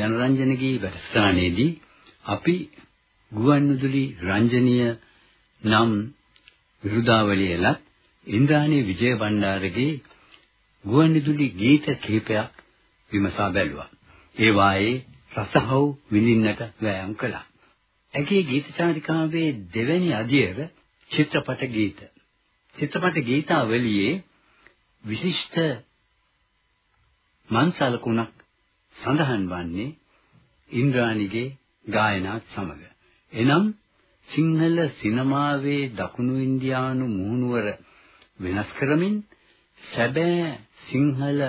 ජනරන්ජනගේ වැඩසටහනේදී අපි ගුවන්විදුලි රංජනීය නම් විරුදාවලියලත් ඉන්ද්‍රාණී විජය බණ්ඩාරගේ ගුවන්විදුලි ගීත කිහිපයක් විමසා බැලුවා. ඒ වායේ රසහව් විඳින්නට වෑයම් කළා. ඇගේ ගීත චාරිකාවේ දෙවැනි අදියර චිත්‍රපට ගීත. චිත්‍රපට ගීතාවලියේ විශිෂ්ට මන්සලකුණක් සඳහන් වන්නේ ඉන්ද්‍රාණිගේ ගායනාත් සමග. එනම් සිංහල සිනමාවේ දකුණු ඉන්දියානු මුහුණුවර වෙනස් කරමින් සැබෑ සිංහල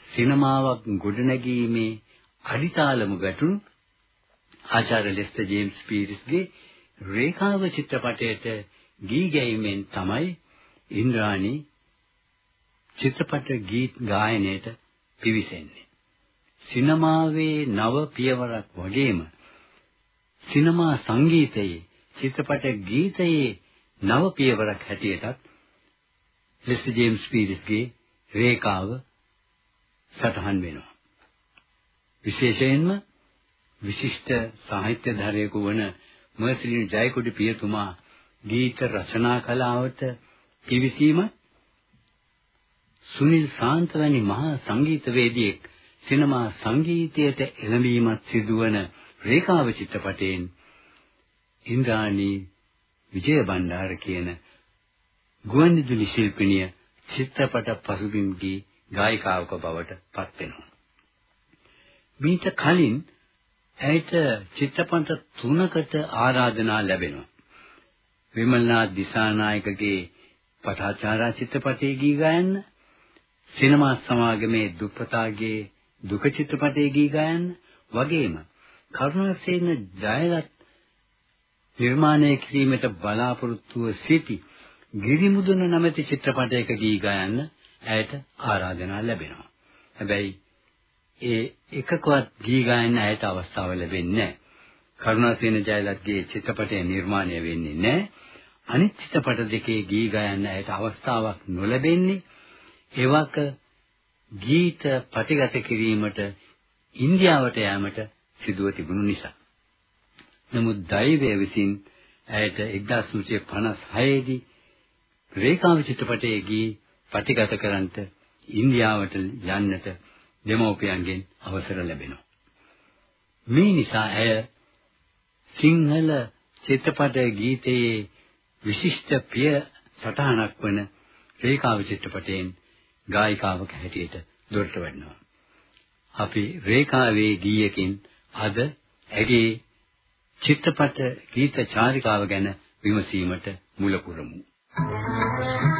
සිනමාවක් ගොඩනැගීමේ අඩිතාලම වැටුණු ආචාර්ය ලෙස්ටර් ජේම්ස් පීරිස්ගේ රේඛාව චිත්‍රපටයට ගී ගැයීමෙන් තමයි ඉන්ද්‍රාණි චිත්‍රපට ගීත ගායනයට පිවිසෙන්නේ. සිනමාවේ නව පියවරක් වගේම සිනමා සංගීතයේ චිත්‍රපට ගීතයේ නව පියවරක් හැටියටත් ලෙස්ටර් ජේම්ස් පීරිස්ගේ රේඛාව සටහන් වෙනවා. විශේෂයෙන්ම විශිෂ්ට සාහිත්‍යධාරයෙකු වන මර්සිලින් ජයකොඩි පියතුමා ගීත රචනා කලාවට පිවිසීම සුනිල් සාන්ත වැනි මහා සංගීතවේදියෙක් සිනමා සංගීතයට එළඹීමත් සිදුවන රේඛාව චිත්‍රපටයෙන් ඉන්ද්‍රාණී විජය බණ්ඩාර කියන ගුවන්විදුලි ශිල්පිනිය චිත්‍රපට පසුබිම් ගී ගායිකාවක බවට පත් වෙනවා. මීට කලින් ඇයට චිත්‍රපට තුනකට ආරාධනා ලැබෙනවා. විමල්නාත් දිසානායකගේ පටාචාරා චිත්‍රපටයේ ගී ගයන්න, සිනමා සමාගමේ දුප්පතාගේ දුක චිත්‍රපටයේ ගී ගයන්න වගේම කරුණාසේන ජයලත් නිර්මාණය කිරීමට බලාපොරොත්තුව සිටි ගිරිමුදුන නැමැති චිත්‍රපටයක ගී ගයන්න ඇයට ආරාධනා ලැබෙනවා. හැබැයි ඒ එකකවත් ගී ගයන්න ඇයට අවස්ථාව ලැබෙන්නේ නැහැ. කරුණාසේන ජයලත්ගේ චිත්‍රපටය නිර්මාණය වෙන්නේ නැහැ. අනිත් චිත්‍රපට දෙකේ ගී ගයන්න ඇයට අවස්ථාවක් නොලැබෙන්නේ එවක ගීත ප්‍රතිගත කිරීමට ඉන්දියාවට යෑමට සිදුව තිබුණු නිසා. නමුත් දෛවය විසින් ඇයට 1956 දී රේඛාව චිත්‍රපටයේ ගී ප්‍රතිගත කරන්නට ඉන්දියාවට යන්නට දෙමෝපියන්ගෙන් අවසර ලැබෙනවා. මේ නිසා ඇය සිංහල චිත්‍රපට ගීතයේ විශිෂ්ට ප්‍රිය සටහනක් වන රේඛාව චිත්‍රපටයෙන් ගායිකාවක හැටියට දොරට වඩනවා. අපි රේඛාවේ ගීයකින් අද ඇගේ චිත්‍රපට ගීත චාරිකාව ගැන විමසීමට මුල පුරමු. කඳුල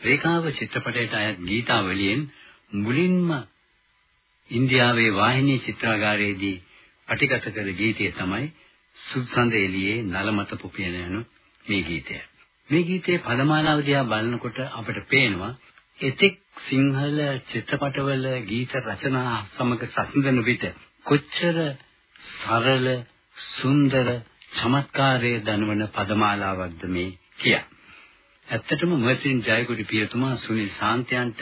රේඛාව චිත්‍රපටයට අයත් ගීතාවලියෙන් මුලින්ම ඉන්දියාවේ වාහිනී චිත්‍රාගාරයේදී පටිගත කළ ගීතය තමයි සුත්සඳ එළියේ නලමත පුපියන යන මේ ගීතය. මේ ගීතයේ පදමාලාව දිහා බලනකොට අපට පේනවා එතෙක් සිංහල චිත්‍රපටවල ගීත රචනා සමග සම්බන්ධන විට කොච්චර සරල සුන්දර චමත්කාරයේ දනවන පදමාලාවක්ද මේ කිය. ඇත්තටම මර්සින් ජයකොඩි පියතුමා සුනිල් සාන්තයන්ට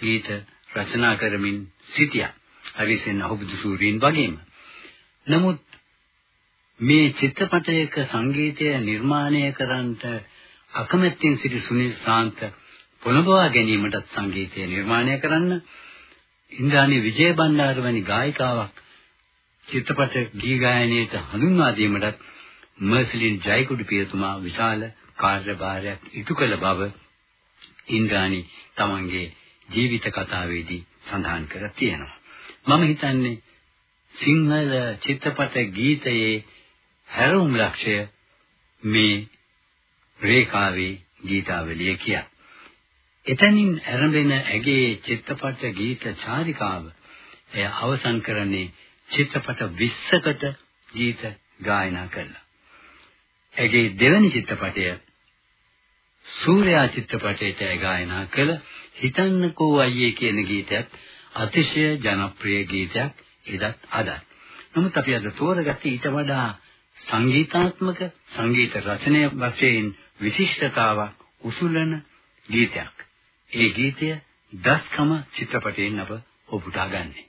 ගීත රචනා කරමින් සිටියා. අවිසෙන් අහුබුදු සූරීන් වගේම. නමුත් මේ චිත්‍රපටයක සංගීතය නිර්මාණය කරන්නට අකමැත්තෙන් සිටි සුනිල් සාන්ත පොළඹවා ගැනීමටත් සංගීතය නිර්මාණය කරන්න ඉන්ද්‍රාණි විජයබණ්ඩාර වැනි ගායිකාවක් චිත්‍රපට ගී ගායනයට හඳුන්වා දීමටත් මර්සිලින් ජයකුඩු පියතුමා විශාල කාර්යභාරයක් ඉටු කළ බව ඉන්ද්‍රාණි තමන්ගේ ජීවිත කතාවේදී සඳහන් කර තියෙනවා. මම හිතන්නේ සිංහල චිත්‍රපට ගීතයේ හැරවුම් ලක්ෂය මේ රේඛාවේ ගීතාවලිය කිය. එතනින් ආරම්භෙන ඇගේ චිත්‍රපට ගීත චාරිකාව එය අවසන් කරන්නේ චිත්‍රපට 20කට ගීත ගායනා කළා. ඇගේ දෙවැනි චිත්‍රපටය සූර්යා චිත්‍රපටයට ගායනා කළ හිතන්නකෝ අයියේ කියන ගීතයත් අතිශය ජනප්‍රිය ගීතයක් එදත් අදත්. නමුත් අපි අද තෝරගත්තේ ඊට වඩා සංගීතාත්මක සංගීත රචනය වශයෙන් විශිෂ්ටතාවක් උසුලන ගීතයක්. ඒ ගීතය දස්කම චිත්‍රපටයෙන් අප ඔබුටා ගන්නේ.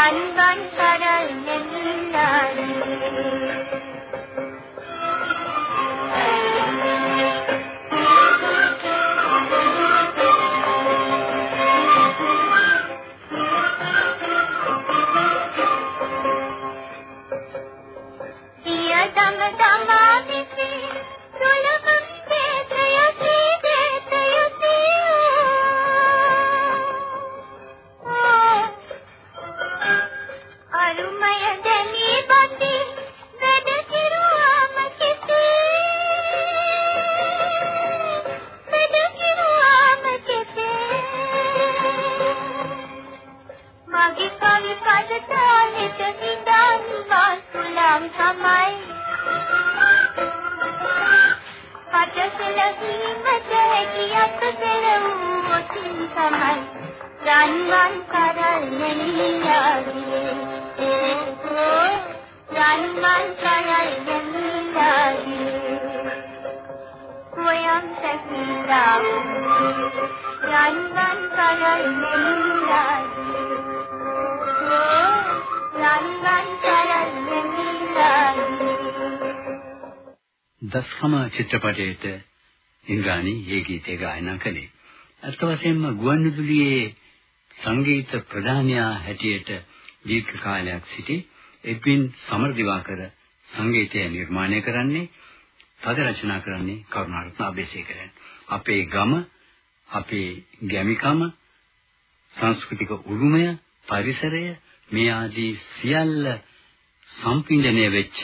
அன்பன் கடல் நெல்லாரே මගේ කවි කඩට හෙට නිදාන් වාසුලම් තමයි. පටසලසීමට හැකියත් පෙරවූ ඔතින් තමයි රන්වන් කරල් නැලියාගේ රන්වන් කරල් නැලියාගේ කොයම් සැකීලා රන්වන් කරල් නැලියාගේ දස්කම චිත්‍රපටයේට ඉන්ද්‍රාණි මේ ගීතය ගායනා කළේ. අත් වශයෙන්ම ගුවන්විදුලියේ සංගීත ප්‍රධානියා හැටියට දීර්ඝ කාලයක් සිටි එඩ්වින් සමරදිවාකර සංගීතය නිර්මාණය කරන්නේ පද රචනා කරන්නේ කරුණාරත්න අබේසේකරන්. අපේ ගම, අපේ ගැමිකම, සංස්කෘතික උරුමය, පරිසරය මේ ආදී සියල්ල සම්පින්දණය වෙච්ච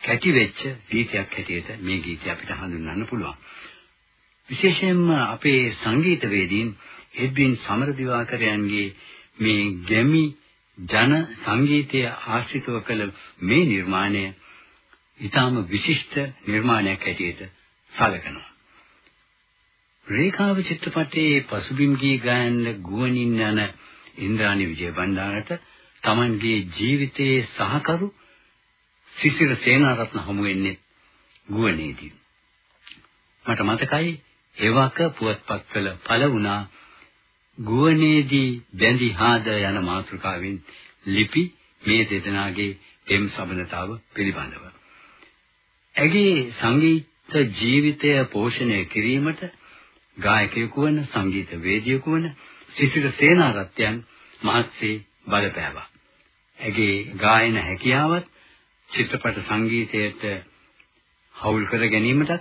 කැටි වෙච්ච ගීතයක් හැටියට මේ ගීතය අපිට හඳුන්වන්න පුළුවන්. විශේෂයෙන්ම අපේ සංගීතවේදීන් එඩ්වින් සමරදිවාකරයන්ගේ මේ ගැමි ජන සංගීතය ආශ්‍රිතව කළ මේ නිර්මාණය ඊටාම විශිෂ්ට නිර්මාණයක් හැටියට සැලකෙනවා. රේඛාව චිත්‍රපටයේ පසුබිම් ගී ගායන ගුවනින් යන ඉන්ද්‍රාණි විජයබණ්ඩාරට Tamanගේ ජීවිතයේ සහකරු සිසිර සේනාරත්න හමු වෙන්නේ ගුවනේදී. මට මතකයි එවක පුවත්පත්වල පළ වුණා ගුවනේදී බැඳි හාද යන මාතෘකාවෙන් ලිපි මේ දෙදෙනාගේ එම් සබනතාව පිළිබඳව. ඇගේ සංගීත ජීවිතය පෝෂණය කිරීමට ගායකයෙකු වන සංගීත වේදිකයෙකු වන සිසිර සේනාරත්නයන් මහත්සේ බලපෑවා. ඇගේ ගායන හැකියාවත් චිත්‍රපට සංගීතයට හවුල් කර ගැනීමට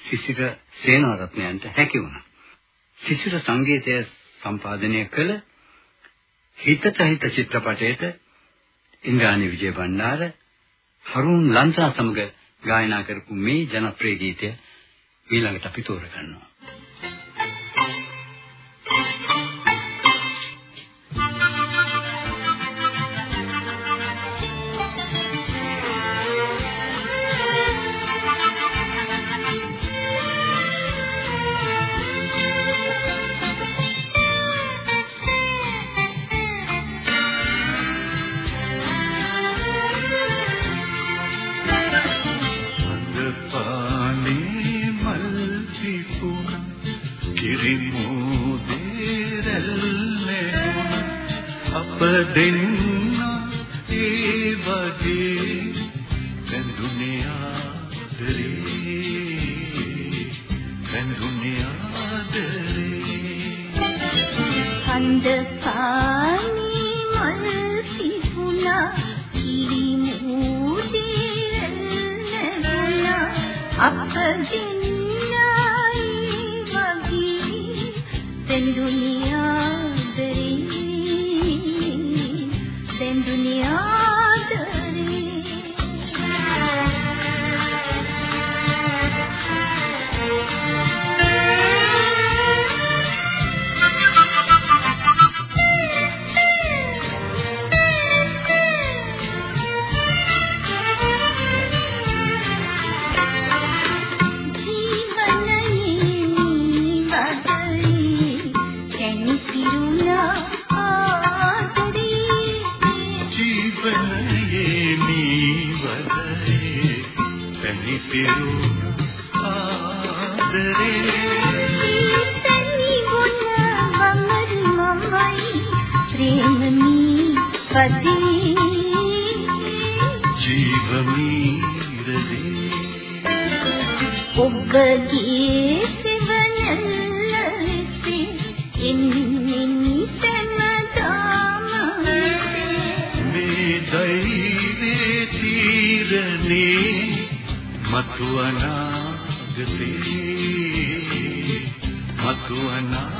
සිසිර සේනාරත්නයන්ට හැකි වුණා. සිසිර සංගීතය සම්පාදනය කළ හිතට හිත චිත්‍රපටයේට ඉන්ද්‍රාණි විජයබණ්ඩාර හරුන් ලන්තා සමග ගායනා කරපු මේ ජනප්‍රිය ගීතය ඊළඟට අපි තෝරගන්නවා. दिन මේ ධෛර්යයේ තීරණේ මතුවනාගතේ මතුවනාගතේ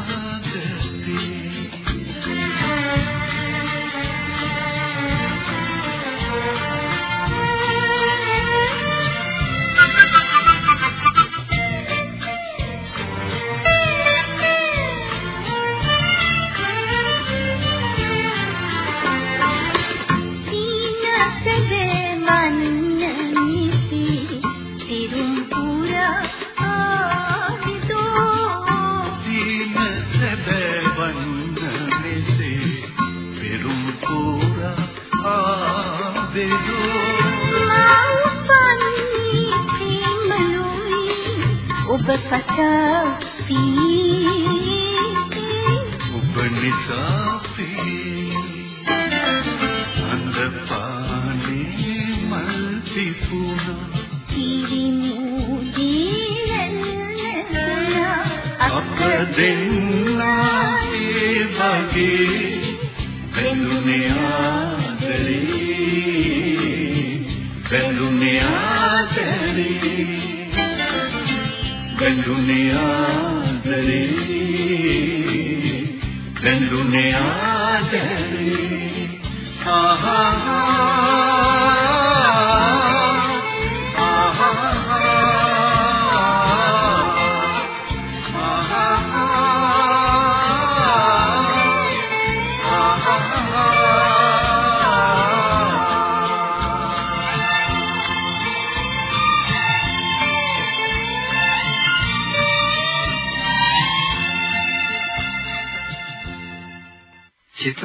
ඔබ පසපි ඔබ නිසා පී අන්ද පානේ මල් පිපුණා අප දෙන්නා ඒ වගේ බැඳුනේ ආදරේ බැඳුනේ ආදරේ බැඳුනේ ආදරේ ආහා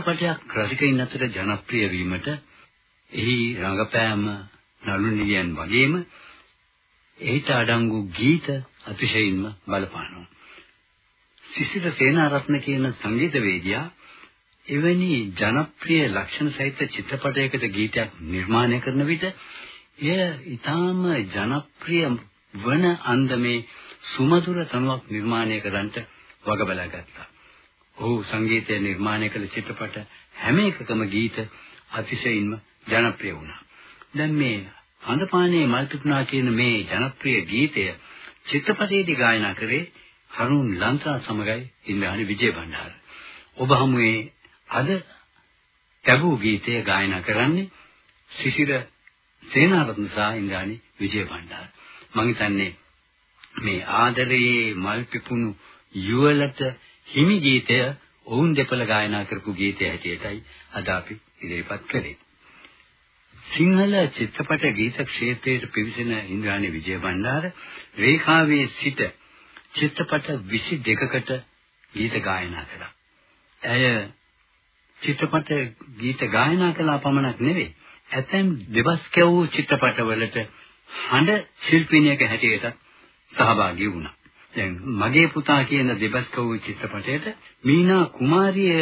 චිත්‍රපටයක් රසිකයින් අතර ජනප්‍රිය වීමට එහි රංගපෑම නළු නිලියන් වගේම එහිට අඩංගු ගීත අතිශයින්ම බලපානවා. සිසිර සේනාරත්න කියන සංගීතවේදියා එවැනි ජනප්‍රිය ලක්ෂණ සහිත චිත්‍රපටයකට ගීතයක් නිර්මාණය කරන විට එය ඊටාම ජනප්‍රිය වන අන්දමේ සුමధుර තනුවක් නිර්මාණය කරන්නට වග බලාගත්තා. ඔහු සංගීතය නිර්මාණය කළ චිත්‍රපට හැම එකකම ගීත අතිශයින්ම ජනප්‍රිය වුණා. දැන් මේ හඳපානේ මල්පිපුනා කියන මේ ජනප්‍රිය ගීතය චිත්‍රපටයේදී ගායනා කරේ හරුන් ලන්ත්‍රා සමගයි ඉන්ද්‍රාණි විජේබණ්ඩාර. ඔබ හමුවේ අද ටැබූ ගීතය ගායනා කරන්නේ සිසිර සේනාරත්න සහ ඉන්ද්‍රාණි විජේබණ්ඩාර. මම හිතන්නේ මේ ආදරයේ මල් පිපුණු යුවලට හිමි ගීතය ඔවුන් දෙපළ ගායනා කරපු ගීතය හැටියටයි අද අපි ඉදිරිපත් කළේ. සිංහල චිත්‍රපට ගීත ක්ෂේත්‍රයේ පිවිසෙන ඉන්ද්‍රාණි විජයබණ්ඩාර රේඛාවේ සිට චිත්‍රපට 22කට ගීත ගායනා කළා. ඇය චිත්‍රපට ගීත ගායනා කළා පමණක් නෙවෙයි ඇතැම් දෙබස් කැවූ චිත්‍රපටවලට හඬ ශිල්පිනියක හැටියට සහභාගී වුණා. දැන් මගේ පුතා කියන දෙබස් කවූ චිත්‍රපටයට මීනා කුමාරිය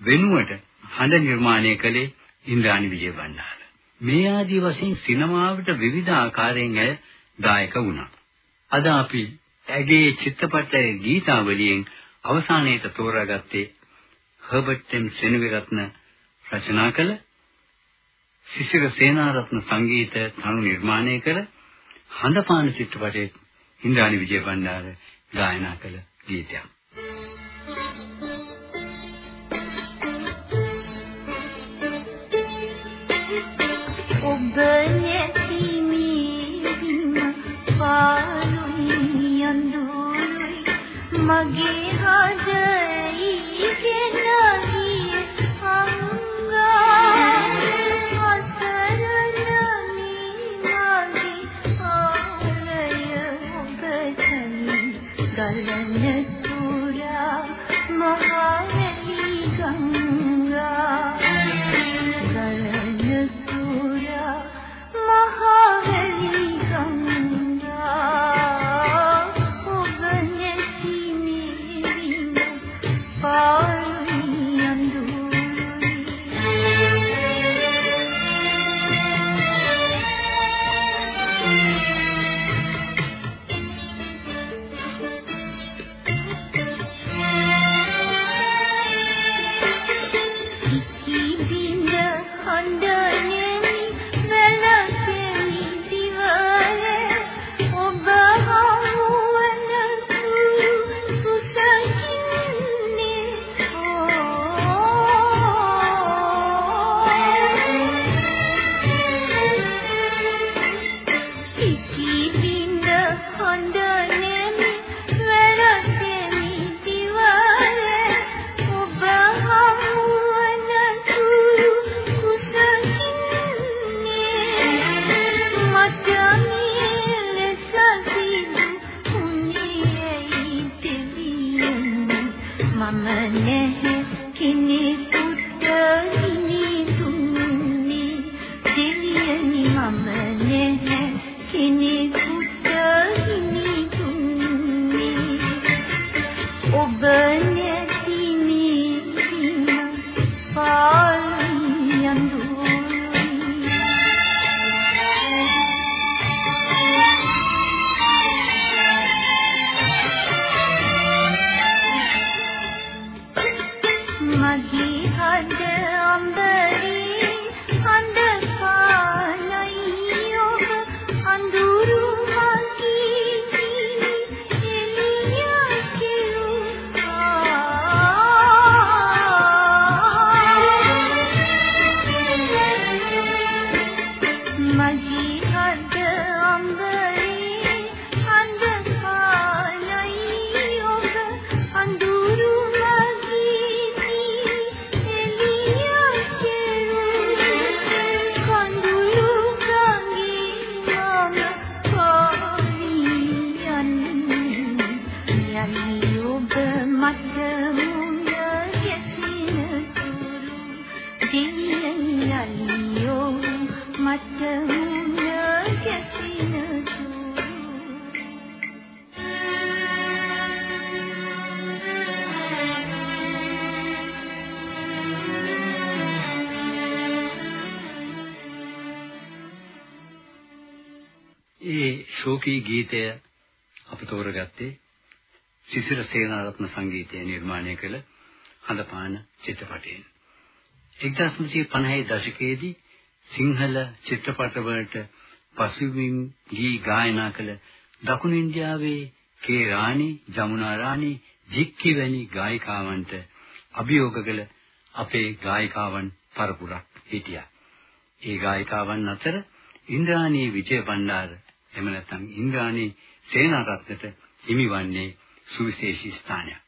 වෙනුවට හඬ නිර්මාණය කළේ ඉන්ද්‍රාණි විජයබණ්ඩාර. මේ ආදී වශයෙන් සිනමාවට විවිධ ආකාරයෙන් ඇය දායක වුණා. අද අපි ඇගේ චිත්‍රපට ගීතාවලියෙන් අවසානයේට තෝරාගත්තේ හර්බර්ට් එම් සෙනවිරත්න රචනා කළ සිසිර සේනාරත්න සංගීත තනු නිර්මාණය කළ හඳපාන චිත්‍රපටයේ ඉන්ද්‍රාණි විජයබණ්ඩාර ගායනා කළ ගීතයක්. ඔබ නැති මේ පාළුයි අඳුරුයි මගේ හදයි කෙනගිය ගීතය අප තෝරගත්තේ සිසිර සේනාරත්න සංගීතය නිර්මාණය කළ හඳපාන චිත්‍රපටයෙන් 1950 දශකයේදී සිංහල චිත්‍රපටවලට පසුබිම් ගී ගායනා කළ දකුණු ඉන්දියාවේ කේ රාණි, ජමුනා රාණි, ජික්කි වැනි ගායිකාවන්ට අභියෝග කළ අපේ ගායිකාවන් පරපුරක් හිටියා. ඒ ගායිකාවන් අතර ඉන්ද්‍රාණී විජය බණ්ඩාර එහෙම නැත්නම් ඉන්ද්‍රාණී සේනාරත්නට හිමිවන්නේ සුවිශේෂී ස්ථානයක්.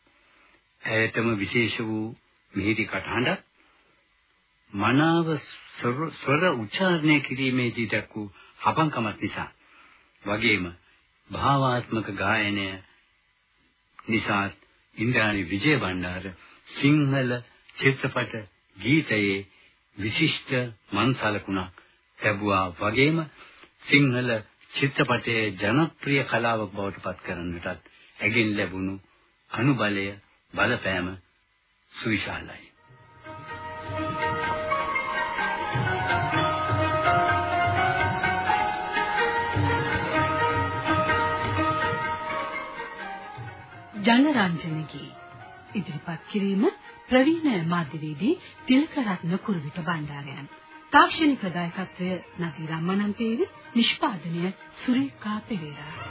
ඇයටම විශේෂ වූ මිහිරි කටහඬක් මනාව ස්වර- ස්වර උච්චාරණය කිරීමේදී දක් වූ හපංකමක් නිසා වගේම භාවාත්මක ගායනය නිසා ඉන්ද්‍රාණී විජය බණ්ඩාර සිංහල චිත්‍රපට ගීතයේ විශිෂ්ට මන්සලකුණක් ලැබුවා වගේම සිංහල චිත්‍රපටයේ ජනප්‍රිය කලාවක් බවට පත් කරන්නටත් ඇගෙන් ලැබුණු අනුබලය බලපෑම සුවිශාලයි. ජනරංජනගේ ඉදිරිපත් කිරීම ප්‍රවීණ මාධ්‍යවේදී තිලකරත්න කුරුවිට බණ්ඩාරයන් තාක්ෂණික දායකත්වය නදී රම්මනන්තේරි නිෂ්පාදනය සුරේකා පෙරේරා.